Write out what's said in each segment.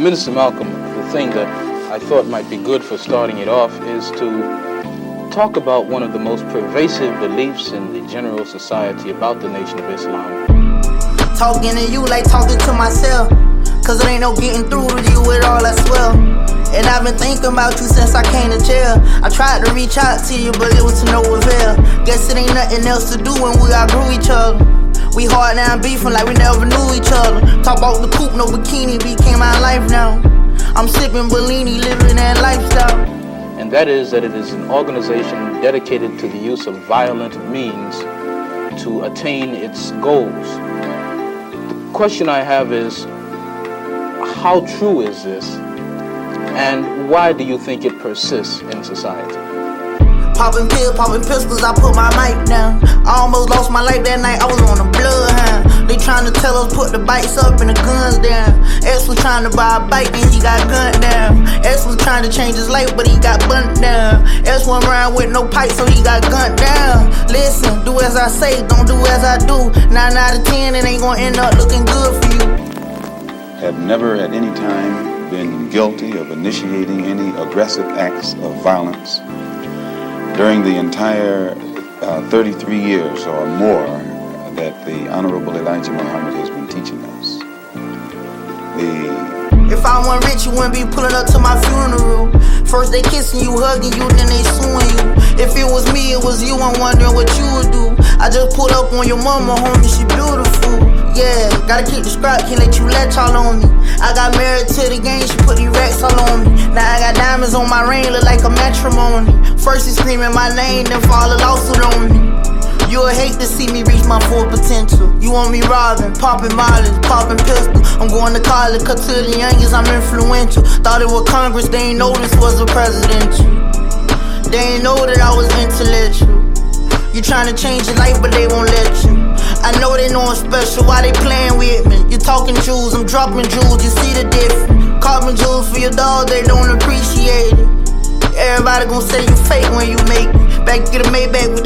Minister Malcolm, the thing that I thought might be good for starting it off is to talk about one of the most pervasive beliefs in the general society about the Nation of Islam. Talking to you like talking to myself. Cause it ain't no getting through to you at all I swear. And I've been thinking about you since I came to jail. I tried to reach out to you, but it was to no avail. Guess it ain't nothing else to do when we outgrew each other. We hard now beefing like we never knew each other. Talk about the coupe, no bikini, became my life now. I'm sipping Bellini, living that lifestyle. And that is that it is an organization dedicated to the use of violent means to attain its goals. The question I have is how true is this? And why do you think it persists in society? Popping pills, popping pistols, I put my mic down. I almost lost my life that night, I was on bloodhound. They trying to tell us put the bikes up and the guns down. Was trying to buy a bike and he got gunned down. Was trying to change his life, but he got down. Went around with no pipe, so he got gunned down. Listen, do as I say, don't do as I do. Nine out of ten, it ain't gonna end up looking good for you. Have never at any time been guilty of initiating any aggressive acts of violence during the entire uh, 33 years or more that the Honorable Elijah Muhammad has been teaching us, the If I wasn't rich, you wouldn't be pulling up to my funeral. First they kissing you, hugging you, then they suing you. If it was me, it was you, I'm wondering what you would do. I just pulled up on your mama, homie, she beautiful. Yeah, gotta keep the scrap, can't let you let y'all on me. I got married to the game, she put these racks all on me. Now I got diamonds on my ring, look like a matrimony. First he screaming my name, then fall a lawsuit on me. You'll hate to see me reach my full potential. You want me robbing, popping mileage, popping pistol. I'm going to college, cut to the youngest, I'm influential. Thought it was Congress, they ain't know this was a presidential. They ain't know that I was intellectual. You trying to change your life, but they won't let you. I know they know I'm special, why they playing with me? You talking jewels, I'm dropping jewels, you see the your dog, they don't appreciate it. Everybody gon' say you fake when you make it. Back to the Maybach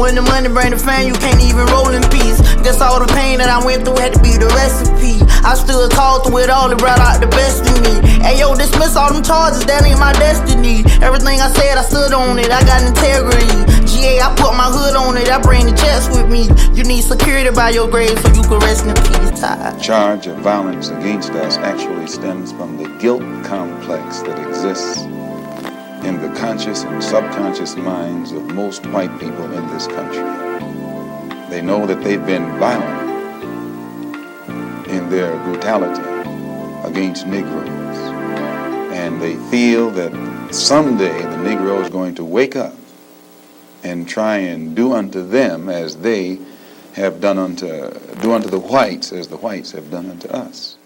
When the money bring the fan, you can't even roll in peace. Guess all the pain that I went through had to be the recipe. I stood tall through it all, it brought out the best in me. Hey yo, dismiss all them charges, that ain't my destiny. Everything I said, I stood on it, I got integrity. GA, I put my hood on it, I bring the chest with me. You need security by your grave so you can rest in peace, Ty. charge of violence against us actually stems from the guilt complex that exists in the conscious and subconscious minds of most white people in this country. They know that they've been violent in their brutality against Negroes. And they feel that someday the Negro is going to wake up and try and do unto them as they have done unto do unto the whites as the whites have done unto us.